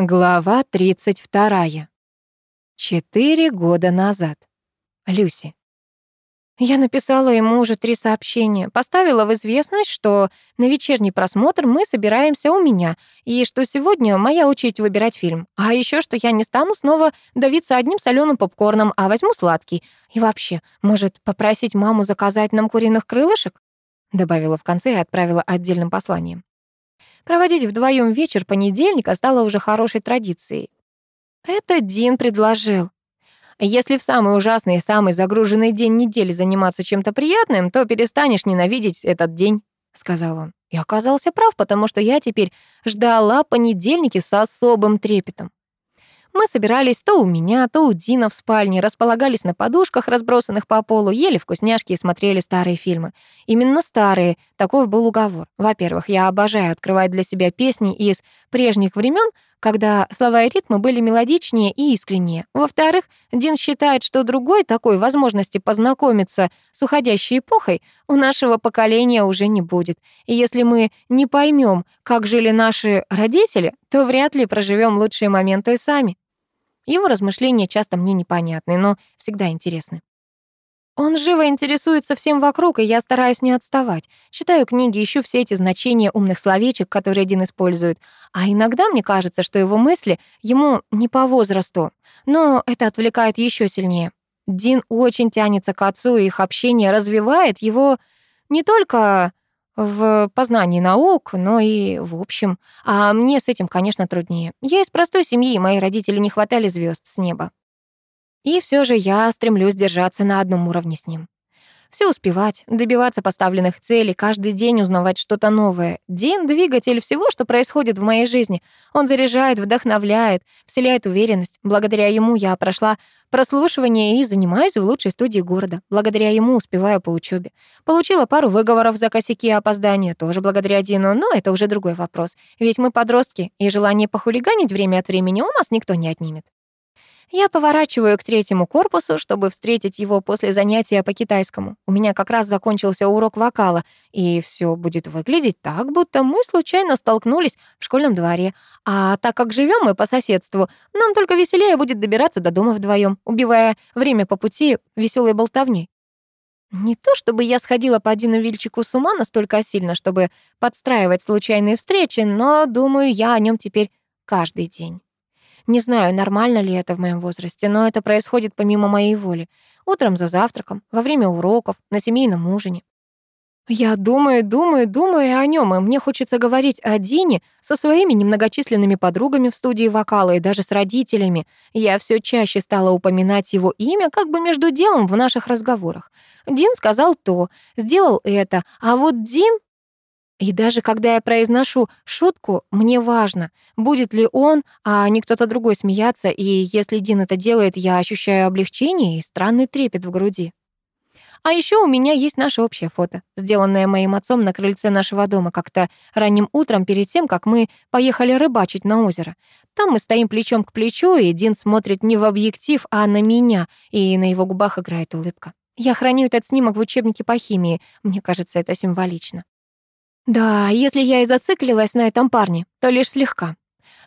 Глава 32. Четыре года назад. Люси. Я написала ему уже три сообщения, поставила в известность, что на вечерний просмотр мы собираемся у меня, и что сегодня моя очередь выбирать фильм. А еще что я не стану снова давиться одним соленым попкорном, а возьму сладкий. И вообще, может, попросить маму заказать нам куриных крылышек? Добавила в конце и отправила отдельным посланием. Проводить вдвоем вечер понедельника стало уже хорошей традицией. Это Дин предложил. Если в самый ужасный и самый загруженный день недели заниматься чем-то приятным, то перестанешь ненавидеть этот день, сказал он. И оказался прав, потому что я теперь ждала понедельники с особым трепетом. Мы собирались то у меня, то у Дина в спальне, располагались на подушках, разбросанных по полу, ели вкусняшки и смотрели старые фильмы. Именно старые, таков был уговор. Во-первых, я обожаю открывать для себя песни из прежних времен, когда слова и ритмы были мелодичнее и искреннее. Во-вторых, Дин считает, что другой такой возможности познакомиться с уходящей эпохой у нашего поколения уже не будет. И если мы не поймем, как жили наши родители, то вряд ли проживем лучшие моменты сами. Его размышления часто мне непонятны, но всегда интересны. Он живо интересуется всем вокруг, и я стараюсь не отставать. Читаю книги, ищу все эти значения умных словечек, которые один использует. А иногда мне кажется, что его мысли ему не по возрасту. Но это отвлекает еще сильнее. Дин очень тянется к отцу, и их общение развивает его не только в познании наук, но и в общем. А мне с этим, конечно, труднее. Я из простой семьи, и мои родители не хватали звезд с неба. И все же я стремлюсь держаться на одном уровне с ним. Все успевать, добиваться поставленных целей, каждый день узнавать что-то новое. Дин — двигатель всего, что происходит в моей жизни. Он заряжает, вдохновляет, вселяет уверенность. Благодаря ему я прошла прослушивание и занимаюсь в лучшей студии города. Благодаря ему успеваю по учебе. Получила пару выговоров за косяки и опоздания, тоже благодаря Дину, но это уже другой вопрос. Ведь мы подростки, и желание похулиганить время от времени у нас никто не отнимет. Я поворачиваю к третьему корпусу, чтобы встретить его после занятия по китайскому. У меня как раз закончился урок вокала, и все будет выглядеть так, будто мы случайно столкнулись в школьном дворе. А так как живем мы по соседству, нам только веселее будет добираться до дома вдвоем, убивая время по пути веселой болтовней. Не то чтобы я сходила по Дину Вильчику с ума настолько сильно, чтобы подстраивать случайные встречи, но, думаю, я о нем теперь каждый день. Не знаю, нормально ли это в моем возрасте, но это происходит помимо моей воли. Утром за завтраком, во время уроков, на семейном ужине. Я думаю, думаю, думаю о нем, и мне хочется говорить о Дине со своими немногочисленными подругами в студии вокала и даже с родителями. Я все чаще стала упоминать его имя как бы между делом в наших разговорах. Дин сказал то, сделал это, а вот Дин и даже когда я произношу шутку, мне важно, будет ли он, а не кто-то другой смеяться, и если Дин это делает, я ощущаю облегчение и странный трепет в груди. А еще у меня есть наше общее фото, сделанное моим отцом на крыльце нашего дома как-то ранним утром перед тем, как мы поехали рыбачить на озеро. Там мы стоим плечом к плечу, и Дин смотрит не в объектив, а на меня, и на его губах играет улыбка. Я храню этот снимок в учебнике по химии. Мне кажется, это символично. Да, если я и зациклилась на этом парне, то лишь слегка.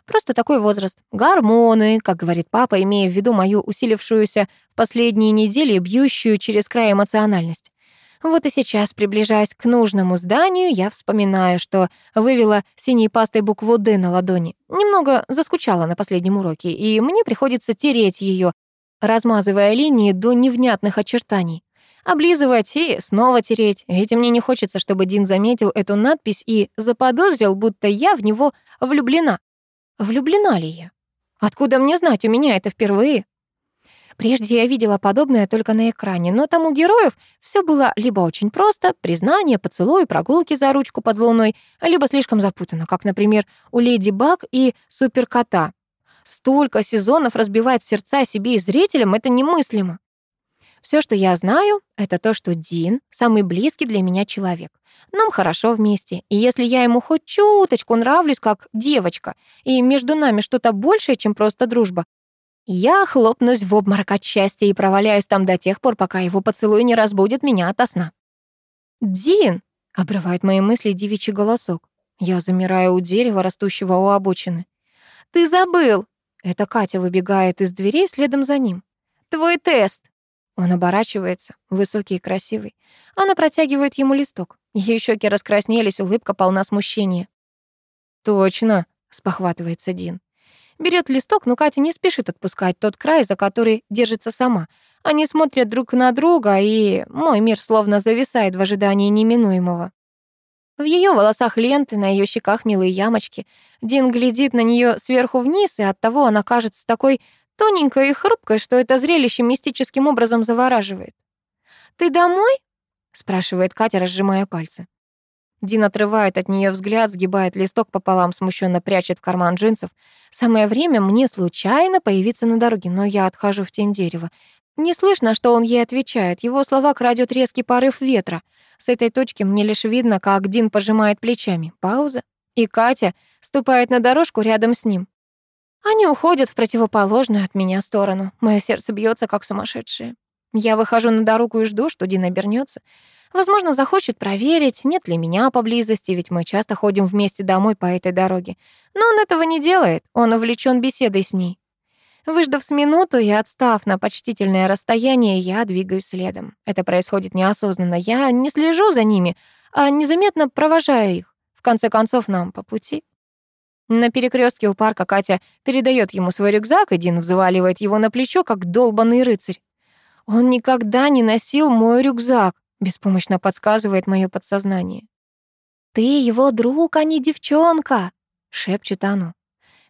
Просто такой возраст. Гормоны, как говорит папа, имея в виду мою усилившуюся в последние недели бьющую через край эмоциональность. Вот и сейчас, приближаясь к нужному зданию, я вспоминаю, что вывела синей пастой букву «Д» на ладони. Немного заскучала на последнем уроке, и мне приходится тереть ее, размазывая линии до невнятных очертаний облизывать и снова тереть, ведь мне не хочется, чтобы Дин заметил эту надпись и заподозрил, будто я в него влюблена. Влюблена ли я? Откуда мне знать, у меня это впервые? Прежде я видела подобное только на экране, но там у героев все было либо очень просто, признание, поцелуй, прогулки за ручку под луной, либо слишком запутанно, как, например, у Леди Баг и Суперкота. Столько сезонов разбивать сердца себе и зрителям — это немыслимо. Все, что я знаю, это то, что Дин — самый близкий для меня человек. Нам хорошо вместе, и если я ему хоть чуточку нравлюсь, как девочка, и между нами что-то большее, чем просто дружба, я хлопнусь в обморок от счастья и проваляюсь там до тех пор, пока его поцелуй не разбудит меня ото сна. «Дин!» — обрывает мои мысли девичий голосок. Я замираю у дерева, растущего у обочины. Ты забыл!» Это Катя выбегает из дверей следом за ним. «Твой тест!» Он оборачивается, высокий и красивый. Она протягивает ему листок. Ее щеки раскраснелись, улыбка полна смущения. «Точно!» — спохватывается Дин. Берет листок, но Катя не спешит отпускать тот край, за который держится сама. Они смотрят друг на друга, и мой мир словно зависает в ожидании неминуемого. В ее волосах ленты, на ее щеках милые ямочки. Дин глядит на нее сверху вниз, и оттого она кажется такой тоненькой и хрупкой, что это зрелище мистическим образом завораживает. «Ты домой?» — спрашивает Катя, разжимая пальцы. Дин отрывает от нее взгляд, сгибает листок пополам, смущенно прячет в карман джинсов. Самое время мне случайно появиться на дороге, но я отхожу в тень дерева. Не слышно, что он ей отвечает. Его слова крадет резкий порыв ветра. С этой точки мне лишь видно, как Дин пожимает плечами. Пауза. И Катя ступает на дорожку рядом с ним. Они уходят в противоположную от меня сторону. Мое сердце бьется как сумасшедшее. Я выхожу на дорогу и жду, что Дин обернется. Возможно, захочет проверить, нет ли меня поблизости, ведь мы часто ходим вместе домой по этой дороге. Но он этого не делает, он увлечен беседой с ней. Выждав с минуту и отстав на почтительное расстояние, я двигаюсь следом. Это происходит неосознанно. Я не слежу за ними, а незаметно провожаю их. В конце концов, нам по пути. На перекрестке у парка Катя передает ему свой рюкзак, и Дин взваливает его на плечо, как долбанный рыцарь. Он никогда не носил мой рюкзак, беспомощно подсказывает мое подсознание. «Ты его друг, а не девчонка», — шепчет оно.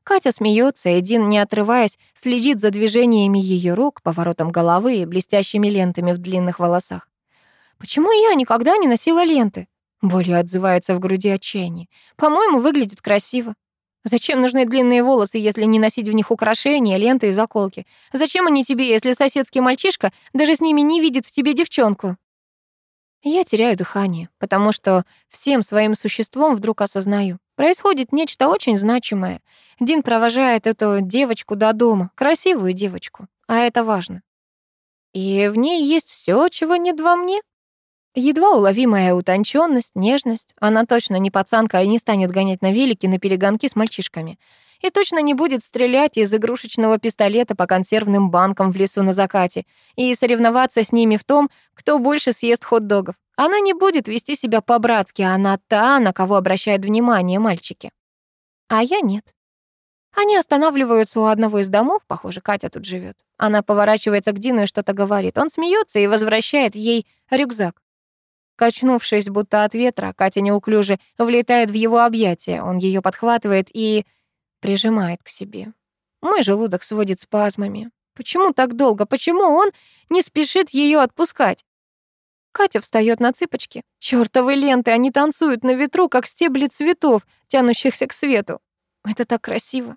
Катя смеется, и Дин, не отрываясь, следит за движениями ее рук, поворотом головы и блестящими лентами в длинных волосах. «Почему я никогда не носила ленты?» Болью отзывается в груди отчаяние. «По-моему, выглядит красиво. Зачем нужны длинные волосы, если не носить в них украшения, ленты и заколки? Зачем они тебе, если соседский мальчишка даже с ними не видит в тебе девчонку?» Я теряю дыхание, потому что всем своим существом вдруг осознаю. Происходит нечто очень значимое. Дин провожает эту девочку до дома, красивую девочку, а это важно. И в ней есть все, чего нет во мне. Едва уловимая утонченность, нежность. Она точно не пацанка и не станет гонять на велике на перегонки с мальчишками. И точно не будет стрелять из игрушечного пистолета по консервным банкам в лесу на закате и соревноваться с ними в том, кто больше съест хот-догов. Она не будет вести себя по-братски, она та, на кого обращают внимание мальчики. А я нет. Они останавливаются у одного из домов, похоже, Катя тут живет. Она поворачивается к Дину и что-то говорит. Он смеется и возвращает ей рюкзак. Качнувшись, будто от ветра, Катя неуклюже влетает в его объятия. Он ее подхватывает и прижимает к себе. Мой желудок сводит спазмами. Почему так долго? Почему он не спешит ее отпускать? Катя встает на цыпочки. Чёртовы ленты, они танцуют на ветру, как стебли цветов, тянущихся к свету. Это так красиво.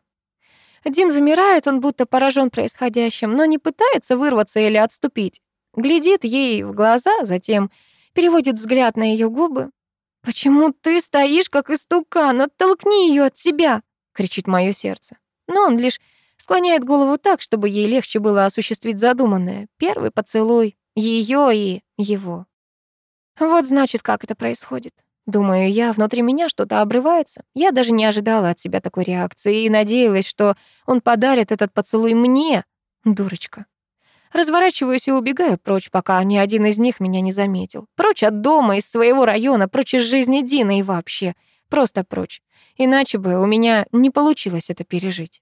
Дин замирает, он будто поражен происходящим, но не пытается вырваться или отступить. Глядит ей в глаза, затем переводит взгляд на ее губы. «Почему ты стоишь, как истукан? Оттолкни ее от себя!» — кричит мое сердце. Но он лишь склоняет голову так, чтобы ей легче было осуществить задуманное. Первый поцелуй, ее и его. Вот значит, как это происходит. Думаю я, внутри меня что-то обрывается. Я даже не ожидала от себя такой реакции и надеялась, что он подарит этот поцелуй мне. Дурочка. Разворачиваюсь и убегаю прочь, пока ни один из них меня не заметил. Прочь от дома, из своего района, прочь из жизни Дины и вообще. Просто прочь. Иначе бы у меня не получилось это пережить.